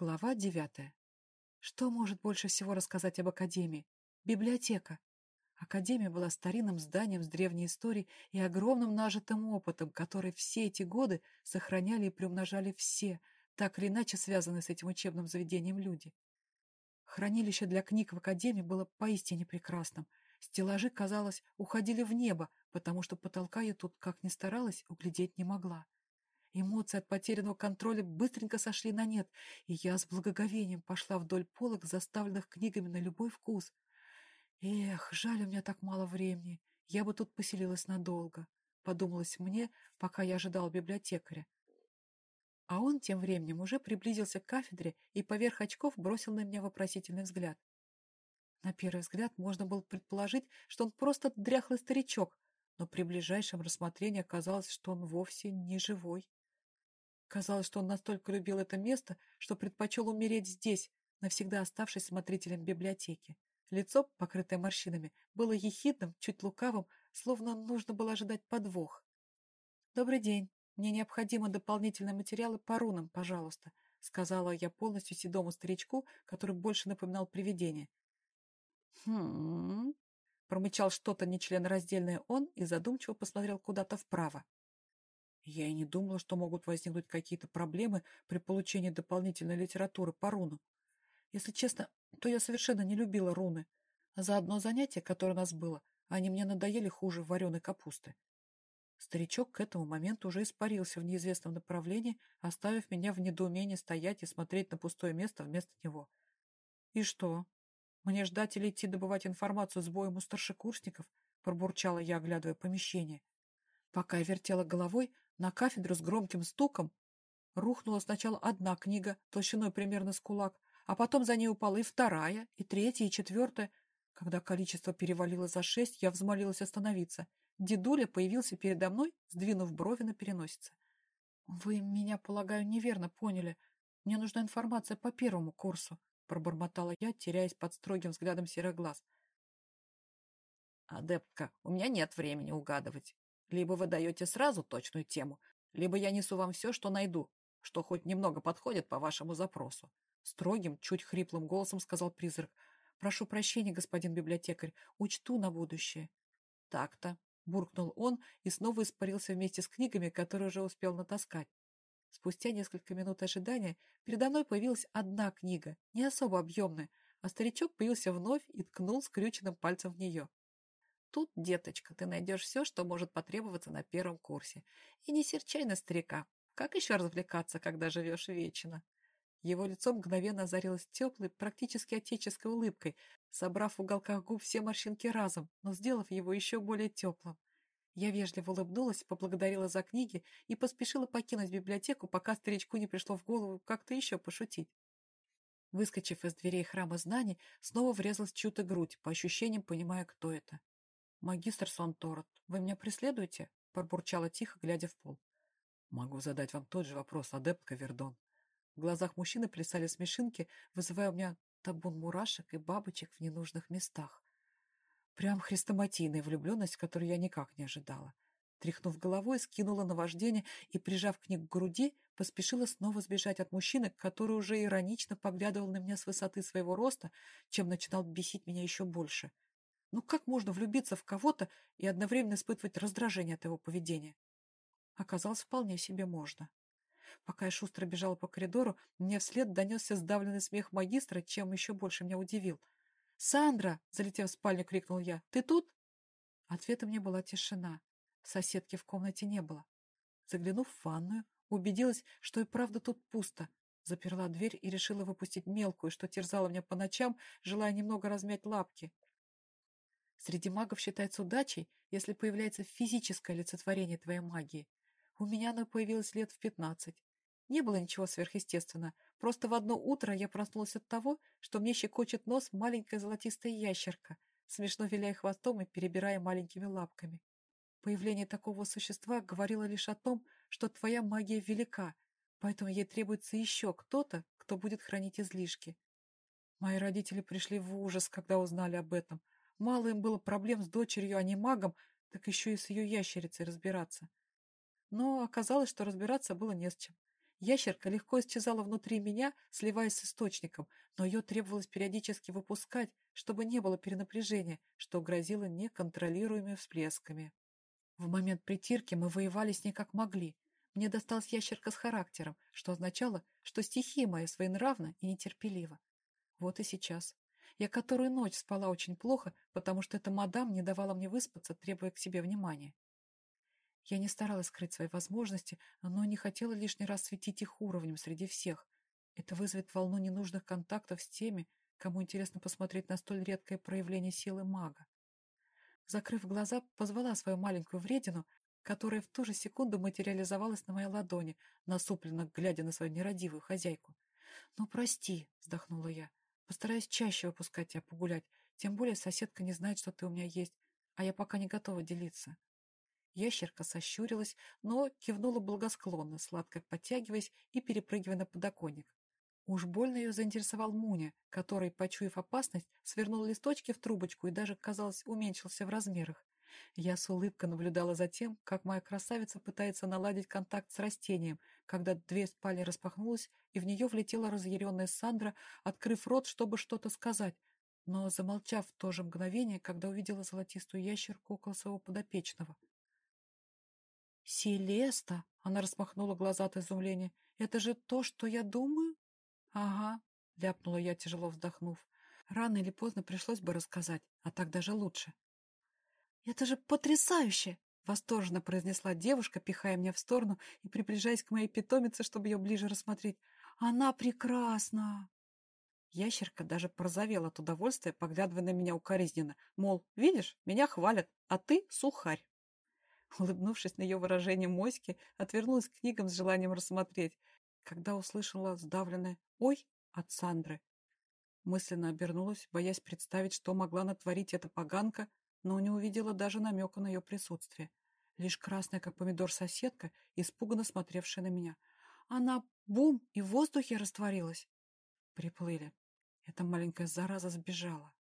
Глава девятая. Что может больше всего рассказать об Академии? Библиотека. Академия была старинным зданием с древней историей и огромным нажитым опытом, который все эти годы сохраняли и приумножали все, так или иначе связанные с этим учебным заведением люди. Хранилище для книг в Академии было поистине прекрасным. Стеллажи, казалось, уходили в небо, потому что потолка я тут, как ни старалась, углядеть не могла. Эмоции от потерянного контроля быстренько сошли на нет, и я с благоговением пошла вдоль полок, заставленных книгами на любой вкус. Эх, жаль, у меня так мало времени. Я бы тут поселилась надолго, подумалось мне, пока я ожидала библиотекаря. А он тем временем уже приблизился к кафедре и поверх очков бросил на меня вопросительный взгляд. На первый взгляд можно было предположить, что он просто дряхлый старичок, но при ближайшем рассмотрении оказалось, что он вовсе не живой. Казалось, что он настолько любил это место, что предпочел умереть здесь, навсегда оставшись смотрителем библиотеки. Лицо, покрытое морщинами, было ехидным, чуть лукавым, словно нужно было ожидать подвох. «Добрый день. Мне необходимы дополнительные материалы по рунам, пожалуйста», сказала я полностью седому старичку, который больше напоминал привидение. «Хм...» Промычал что-то нечленораздельное он и задумчиво посмотрел куда-то вправо. Я и не думала, что могут возникнуть какие-то проблемы при получении дополнительной литературы по рунам. Если честно, то я совершенно не любила руны. За одно занятие, которое у нас было, они мне надоели хуже вареной капусты. Старичок к этому моменту уже испарился в неизвестном направлении, оставив меня в недоумении стоять и смотреть на пустое место вместо него. И что? Мне ждать или идти добывать информацию с боем у старшекурсников? Пробурчала я, оглядывая помещение. Пока я вертела головой, на кафедру с громким стуком рухнула сначала одна книга, толщиной примерно с кулак, а потом за ней упала и вторая, и третья, и четвертая. Когда количество перевалило за шесть, я взмолилась остановиться. Дедуля появился передо мной, сдвинув брови на переносице. «Вы меня, полагаю, неверно поняли. Мне нужна информация по первому курсу», пробормотала я, теряясь под строгим взглядом серых глаз. «Адептка, у меня нет времени угадывать. Либо вы даете сразу точную тему, либо я несу вам все, что найду, что хоть немного подходит по вашему запросу. Строгим, чуть хриплым голосом сказал призрак. «Прошу прощения, господин библиотекарь, учту на будущее». «Так-то», — буркнул он и снова испарился вместе с книгами, которые уже успел натаскать. Спустя несколько минут ожидания передо мной появилась одна книга, не особо объемная, а старичок появился вновь и ткнул скрюченным пальцем в нее. Тут, деточка, ты найдешь все, что может потребоваться на первом курсе. И не серчай на старика. Как еще развлекаться, когда живешь вечно? Его лицо мгновенно озарилось теплой, практически отеческой улыбкой, собрав в уголках губ все морщинки разом, но сделав его еще более теплым. Я вежливо улыбнулась, поблагодарила за книги и поспешила покинуть библиотеку, пока старичку не пришло в голову как-то еще пошутить. Выскочив из дверей храма знаний, снова врезалась чью-то грудь, по ощущениям понимая, кто это. «Магистр Сонторот, вы меня преследуете?» — пробурчала тихо, глядя в пол. «Могу задать вам тот же вопрос, адептка Вердон». В глазах мужчины плясали смешинки, вызывая у меня табун мурашек и бабочек в ненужных местах. Прям хрестоматийная влюбленность, которую я никак не ожидала. Тряхнув головой, скинула на вождение и, прижав книг к груди, поспешила снова сбежать от мужчины, который уже иронично поглядывал на меня с высоты своего роста, чем начинал бесить меня еще больше. Ну как можно влюбиться в кого-то и одновременно испытывать раздражение от его поведения? Оказалось, вполне себе можно. Пока я шустро бежала по коридору, мне вслед донесся сдавленный смех магистра, чем еще больше меня удивил. «Сандра!» — залетев в спальню, крикнул я. «Ты тут?» Ответом мне была тишина. Соседки в комнате не было. Заглянув в ванную, убедилась, что и правда тут пусто. Заперла дверь и решила выпустить мелкую, что терзала меня по ночам, желая немного размять лапки. Среди магов считается удачей, если появляется физическое олицетворение твоей магии. У меня оно появилось лет в пятнадцать. Не было ничего сверхъестественного. Просто в одно утро я проснулась от того, что мне щекочет нос маленькая золотистая ящерка, смешно виляя хвостом и перебирая маленькими лапками. Появление такого существа говорило лишь о том, что твоя магия велика, поэтому ей требуется еще кто-то, кто будет хранить излишки. Мои родители пришли в ужас, когда узнали об этом, Мало им было проблем с дочерью, а не магом, так еще и с ее ящерицей разбираться. Но оказалось, что разбираться было не с чем. Ящерка легко исчезала внутри меня, сливаясь с источником, но ее требовалось периодически выпускать, чтобы не было перенапряжения, что грозило неконтролируемыми всплесками. В момент притирки мы воевали с ней как могли. Мне досталась ящерка с характером, что означало, что стихия моя своенравна и нетерпелива. Вот и сейчас. Я которую ночь спала очень плохо, потому что эта мадам не давала мне выспаться, требуя к себе внимания. Я не старалась скрыть свои возможности, но не хотела лишний раз светить их уровнем среди всех. Это вызовет волну ненужных контактов с теми, кому интересно посмотреть на столь редкое проявление силы мага. Закрыв глаза, позвала свою маленькую вредину, которая в ту же секунду материализовалась на моей ладони, насупленно глядя на свою нерадивую хозяйку. «Ну, прости», — вздохнула я, — «постараюсь чаще выпускать тебя погулять, тем более соседка не знает, что ты у меня есть, а я пока не готова делиться». Ящерка сощурилась, но кивнула благосклонно, сладко подтягиваясь и перепрыгивая на подоконник. Уж больно ее заинтересовал Муня, который, почуяв опасность, свернул листочки в трубочку и даже, казалось, уменьшился в размерах. Я с улыбкой наблюдала за тем, как моя красавица пытается наладить контакт с растением, когда дверь спальни распахнулась, и в нее влетела разъяренная Сандра, открыв рот, чтобы что-то сказать, но замолчав в то же мгновение, когда увидела золотистую ящерку около своего подопечного. «Селеста!» — она распахнула глаза от изумления. «Это же то, что я думаю?» «Ага», — ляпнула я, тяжело вздохнув. «Рано или поздно пришлось бы рассказать, а так даже лучше». «Это же потрясающе!» — восторженно произнесла девушка, пихая меня в сторону и приближаясь к моей питомице, чтобы ее ближе рассмотреть. «Она прекрасна!» Ящерка даже порозовела от удовольствия, поглядывая на меня укоризненно. Мол, видишь, меня хвалят, а ты сухарь. Улыбнувшись на ее выражение моськи, отвернулась к книгам с желанием рассмотреть, когда услышала сдавленное «Ой!» от Сандры. Мысленно обернулась, боясь представить, что могла натворить эта поганка, но не увидела даже намека на ее присутствие. Лишь красная, как помидор, соседка, испуганно смотревшая на меня. Она бум и в воздухе растворилась. Приплыли. Эта маленькая зараза сбежала.